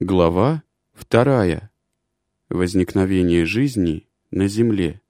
Глава вторая. Возникновение жизни на Земле.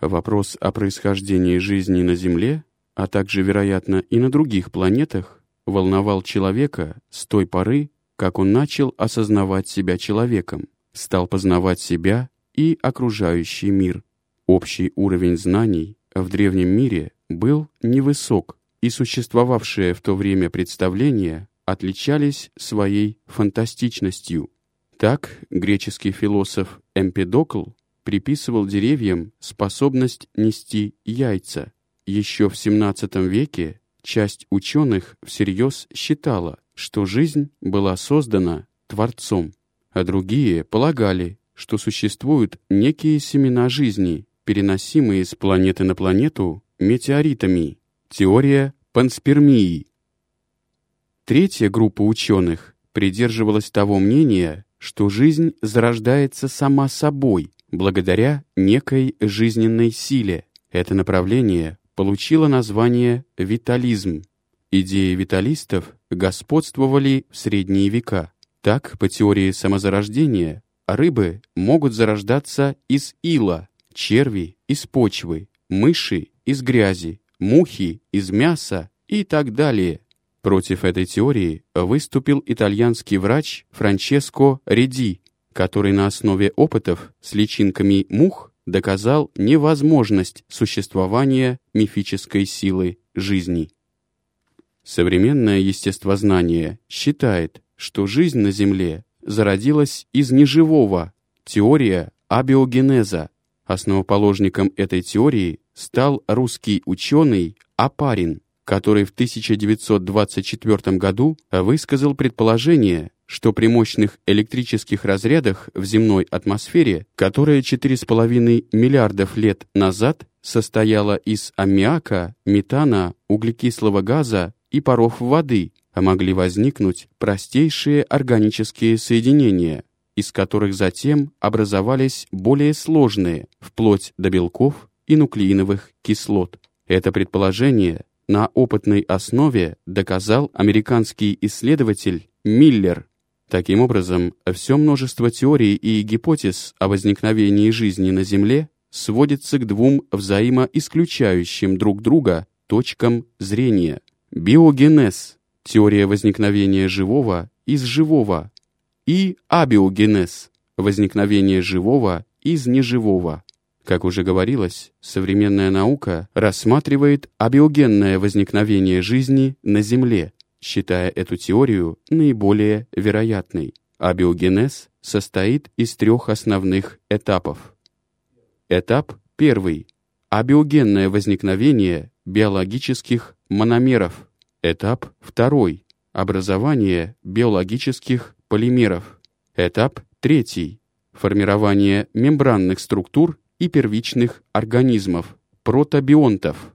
Вопрос о происхождении жизни на Земле, а также, вероятно, и на других планетах, волновал человека с той поры, как он начал осознавать себя человеком, стал познавать себя и окружающий мир. Общий уровень знаний в древнем мире был невысок, и существовавшее в то время представление отличались своей фантастичностью. Так греческий философ Эмпедокл приписывал деревьям способность нести яйца. Еще в XVII веке часть ученых всерьез считала, что жизнь была создана Творцом, а другие полагали, что существуют некие семена жизни, переносимые с планеты на планету метеоритами. Теория панспермии. Третья группа ученых придерживалась того мнения, что жизнь зарождается сама собой, благодаря некой жизненной силе. Это направление получило название «витализм». Идеи виталистов господствовали в средние века. Так, по теории самозарождения, рыбы могут зарождаться из ила, черви — из почвы, мыши — из грязи, мухи — из мяса и так далее. Против этой теории выступил итальянский врач Франческо Реди, который на основе опытов с личинками мух доказал невозможность существования мифической силы жизни. Современное естествознание считает, что жизнь на Земле зародилась из неживого, теория абиогенеза. Основоположником этой теории стал русский ученый Апарин который в 1924 году высказал предположение, что при мощных электрических разрядах в земной атмосфере, которая 4,5 миллиардов лет назад состояла из аммиака, метана, углекислого газа и паров воды, могли возникнуть простейшие органические соединения, из которых затем образовались более сложные, вплоть до белков и нуклеиновых кислот. Это предположение на опытной основе доказал американский исследователь Миллер. Таким образом, все множество теорий и гипотез о возникновении жизни на Земле сводится к двум взаимоисключающим друг друга точкам зрения. Биогенез – теория возникновения живого из живого, и абиогенез – возникновение живого из неживого. Как уже говорилось, современная наука рассматривает абиогенное возникновение жизни на Земле, считая эту теорию наиболее вероятной. Абиогенез состоит из трех основных этапов. Этап первый – абиогенное возникновение биологических мономеров. Этап второй – образование биологических полимеров. Этап третий – формирование мембранных структур и первичных организмов, протобионтов.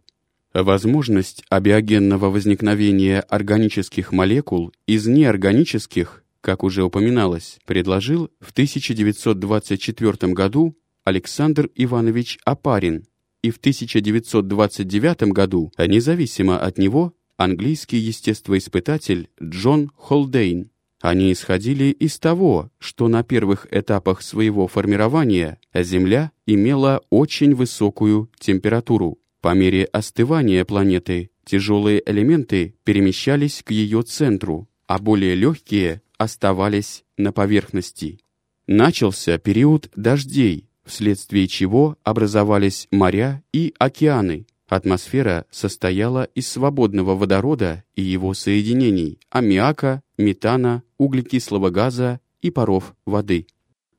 Возможность абиогенного возникновения органических молекул из неорганических, как уже упоминалось, предложил в 1924 году Александр Иванович Апарин и в 1929 году, независимо от него, английский естествоиспытатель Джон Холдейн. Они исходили из того, что на первых этапах своего формирования Земля имела очень высокую температуру. По мере остывания планеты тяжелые элементы перемещались к ее центру, а более легкие оставались на поверхности. Начался период дождей, вследствие чего образовались моря и океаны. Атмосфера состояла из свободного водорода и его соединений – аммиака, метана, углекислого газа и паров воды.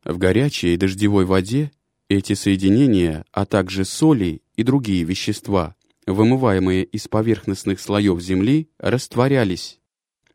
В горячей дождевой воде эти соединения, а также соли и другие вещества, вымываемые из поверхностных слоев Земли, растворялись.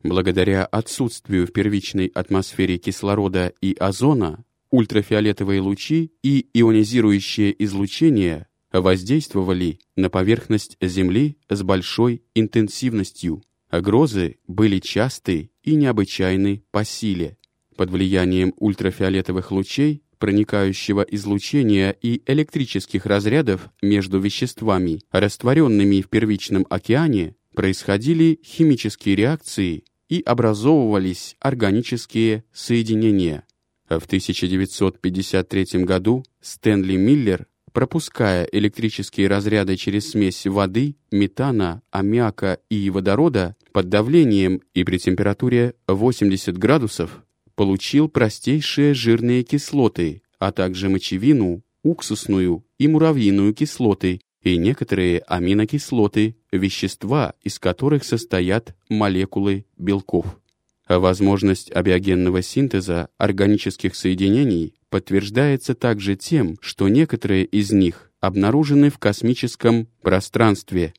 Благодаря отсутствию в первичной атмосфере кислорода и озона, ультрафиолетовые лучи и ионизирующее излучение воздействовали на поверхность Земли с большой интенсивностью. Грозы были часты и необычайны по силе. Под влиянием ультрафиолетовых лучей, проникающего излучения и электрических разрядов между веществами, растворенными в первичном океане, происходили химические реакции, и образовывались органические соединения. В 1953 году Стэнли Миллер, пропуская электрические разряды через смесь воды, метана, аммиака и водорода под давлением и при температуре 80 градусов, получил простейшие жирные кислоты, а также мочевину, уксусную и муравьиную кислоты и некоторые аминокислоты, вещества, из которых состоят молекулы белков. Возможность абиогенного синтеза органических соединений подтверждается также тем, что некоторые из них обнаружены в космическом пространстве.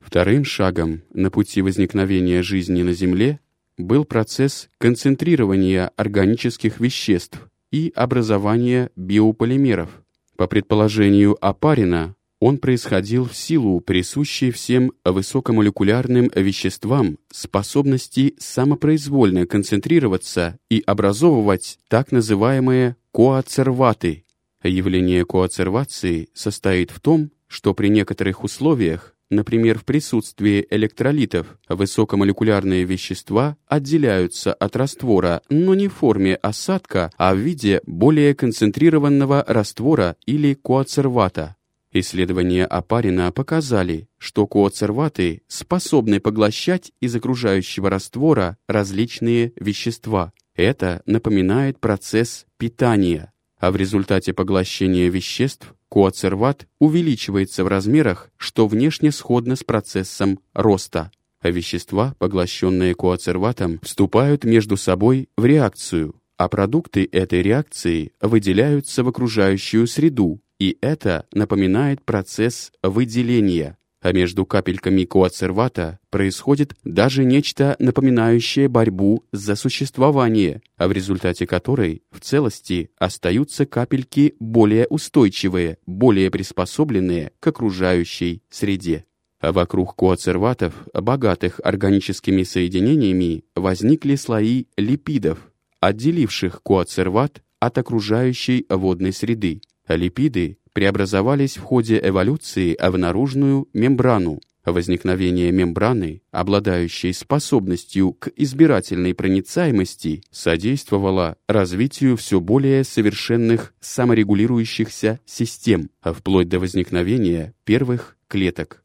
Вторым шагом на пути возникновения жизни на Земле был процесс концентрирования органических веществ и образования биополимеров. По предположению Апарина, он происходил в силу присущей всем высокомолекулярным веществам способности самопроизвольно концентрироваться и образовывать так называемые коацерваты. Явление коацервации состоит в том, что при некоторых условиях, например, в присутствии электролитов, высокомолекулярные вещества отделяются от раствора, но не в форме осадка, а в виде более концентрированного раствора или коацервата. Исследования Апарина показали, что коацерваты способны поглощать из окружающего раствора различные вещества. Это напоминает процесс питания, а в результате поглощения веществ коацерват увеличивается в размерах, что внешне сходно с процессом роста. А вещества, поглощенные коацерватом, вступают между собой в реакцию, а продукты этой реакции выделяются в окружающую среду, и это напоминает процесс выделения. А между капельками коацервата происходит даже нечто напоминающее борьбу за существование, а в результате которой в целости остаются капельки более устойчивые, более приспособленные к окружающей среде. А вокруг коацерватов, богатых органическими соединениями, возникли слои липидов, отделивших коацерват от окружающей водной среды. Липиды преобразовались в ходе эволюции в наружную мембрану. Возникновение мембраны, обладающей способностью к избирательной проницаемости, содействовало развитию все более совершенных саморегулирующихся систем, вплоть до возникновения первых клеток.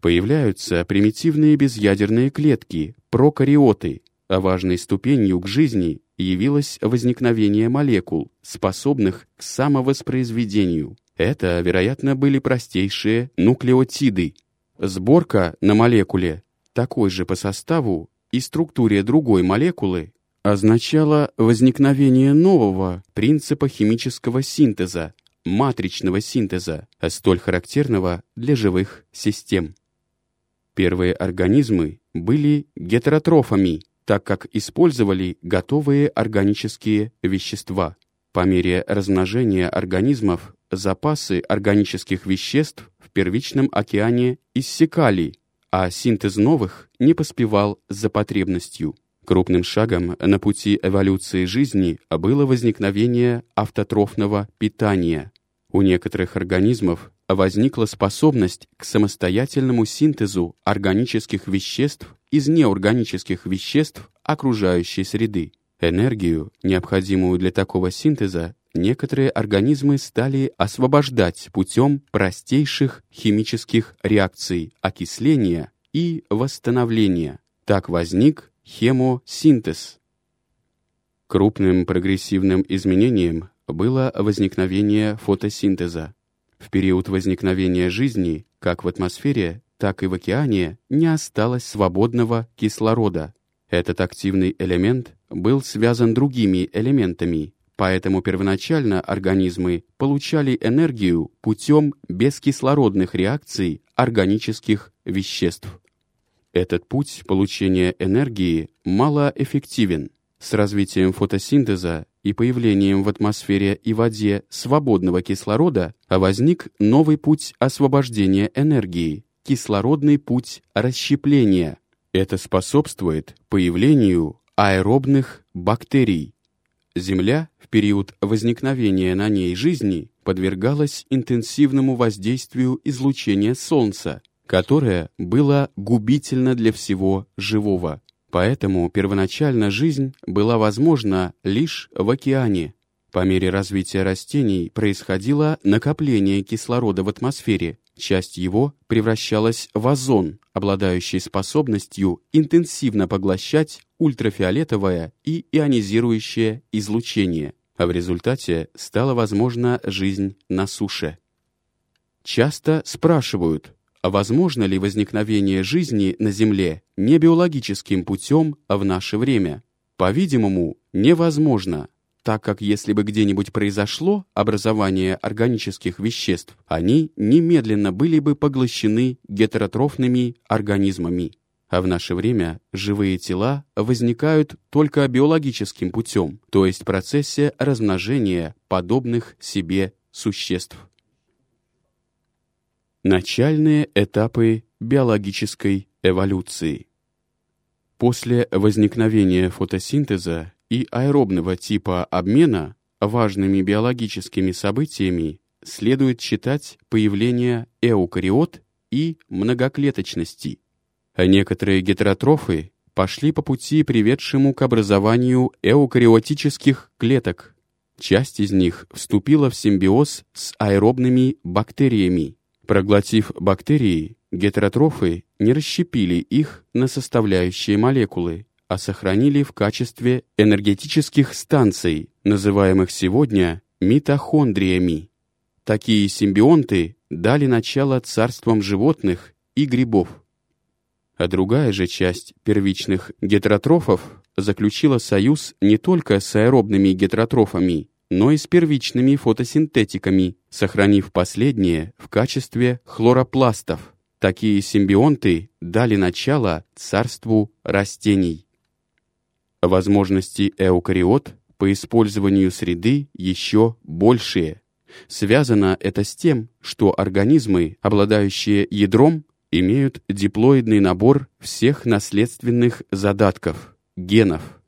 Появляются примитивные безъядерные клетки, прокариоты, а важной ступенью к жизни явилось возникновение молекул, способных к самовоспроизведению. Это, вероятно, были простейшие нуклеотиды. Сборка на молекуле, такой же по составу и структуре другой молекулы, означала возникновение нового принципа химического синтеза, матричного синтеза, столь характерного для живых систем. Первые организмы были гетеротрофами, так как использовали готовые органические вещества. По мере размножения организмов запасы органических веществ в первичном океане иссякали, а синтез новых не поспевал за потребностью. Крупным шагом на пути эволюции жизни было возникновение автотрофного питания. У некоторых организмов возникла способность к самостоятельному синтезу органических веществ из неорганических веществ окружающей среды. Энергию, необходимую для такого синтеза, некоторые организмы стали освобождать путем простейших химических реакций окисления и восстановления. Так возник хемосинтез. Крупным прогрессивным изменением было возникновение фотосинтеза. В период возникновения жизни, как в атмосфере, так и в океане, не осталось свободного кислорода. Этот активный элемент был связан другими элементами, поэтому первоначально организмы получали энергию путем бескислородных реакций органических веществ. Этот путь получения энергии малоэффективен. С развитием фотосинтеза и появлением в атмосфере и воде свободного кислорода возник новый путь освобождения энергии – кислородный путь расщепления. Это способствует появлению аэробных бактерий. Земля в период возникновения на ней жизни подвергалась интенсивному воздействию излучения Солнца, которое было губительно для всего живого. Поэтому первоначально жизнь была возможна лишь в океане. По мере развития растений происходило накопление кислорода в атмосфере, часть его превращалась в озон, обладающий способностью интенсивно поглощать ультрафиолетовое и ионизирующее излучение, а в результате стала возможна жизнь на суше. Часто спрашивают, возможно ли возникновение жизни на Земле не биологическим путем в наше время? По-видимому, невозможно, так как если бы где-нибудь произошло образование органических веществ, они немедленно были бы поглощены гетеротрофными организмами. А в наше время живые тела возникают только биологическим путем, то есть процессе размножения подобных себе существ. Начальные этапы биологической эволюции. После возникновения фотосинтеза и аэробного типа обмена важными биологическими событиями следует считать появление эукариот и многоклеточности. Некоторые гетеротрофы пошли по пути, приведшему к образованию эукариотических клеток. Часть из них вступила в симбиоз с аэробными бактериями. Проглотив бактерии, гетеротрофы не расщепили их на составляющие молекулы, а сохранили в качестве энергетических станций, называемых сегодня митохондриями. Такие симбионты дали начало царствам животных и грибов. А другая же часть первичных гетеротрофов заключила союз не только с аэробными гетеротрофами, но и с первичными фотосинтетиками, сохранив последние в качестве хлоропластов. Такие симбионты дали начало царству растений. Возможности эукариот по использованию среды еще большие. Связано это с тем, что организмы, обладающие ядром, имеют диплоидный набор всех наследственных задатков, генов.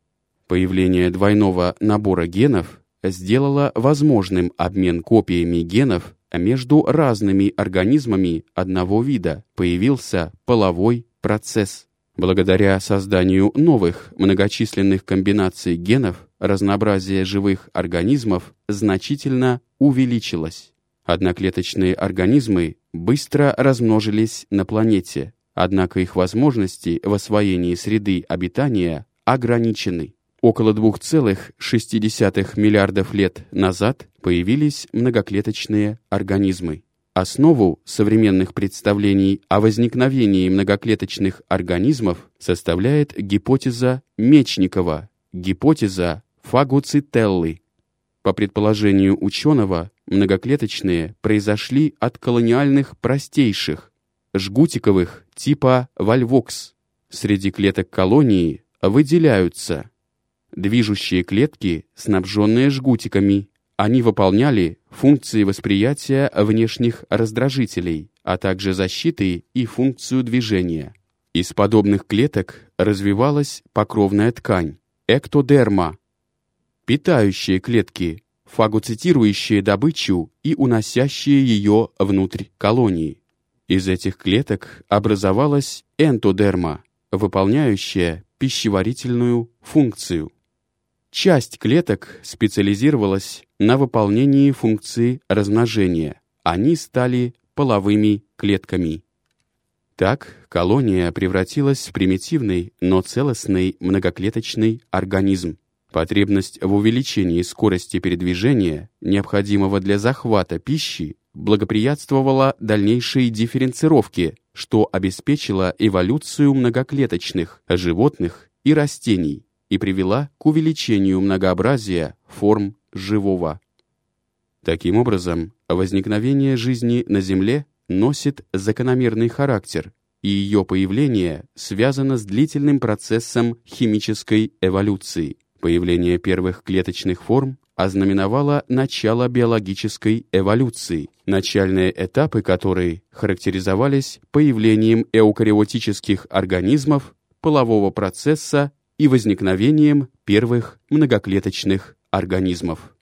Появление двойного набора генов сделало возможным обмен копиями генов между разными организмами одного вида, появился половой процесс. Благодаря созданию новых многочисленных комбинаций генов разнообразие живых организмов значительно увеличилось. Одноклеточные организмы быстро размножились на планете, однако их возможности в освоении среды обитания ограничены. Около 2,6 миллиардов лет назад появились многоклеточные организмы. Основу современных представлений о возникновении многоклеточных организмов составляет гипотеза Мечникова, гипотеза фагоцителлы. По предположению ученого, многоклеточные произошли от колониальных простейших, жгутиковых типа вальвокс. Среди клеток колонии выделяются движущие клетки, снабженные жгутиками, они выполняли функции восприятия внешних раздражителей, а также защиты и функцию движения. Из подобных клеток развивалась покровная ткань, эктодерма, питающие клетки, фагоцитирующие добычу и уносящие ее внутрь колонии. Из этих клеток образовалась энтодерма, выполняющая пищеварительную функцию. Часть клеток специализировалась на выполнении функции размножения. Они стали половыми клетками. Так, колония превратилась в примитивный, но целостный многоклеточный организм. Потребность в увеличении скорости передвижения, необходимого для захвата пищи, благоприятствовала дальнейшей дифференцировке, что обеспечило эволюцию многоклеточных животных и растений и привела к увеличению многообразия форм живого. Таким образом, возникновение жизни на Земле носит закономерный характер, и ее появление связано с длительным процессом химической эволюции. Появление первых клеточных форм ознаменовало начало биологической эволюции, начальные этапы которой характеризовались появлением эукариотических организмов, полового процесса и возникновением первых многоклеточных организмов.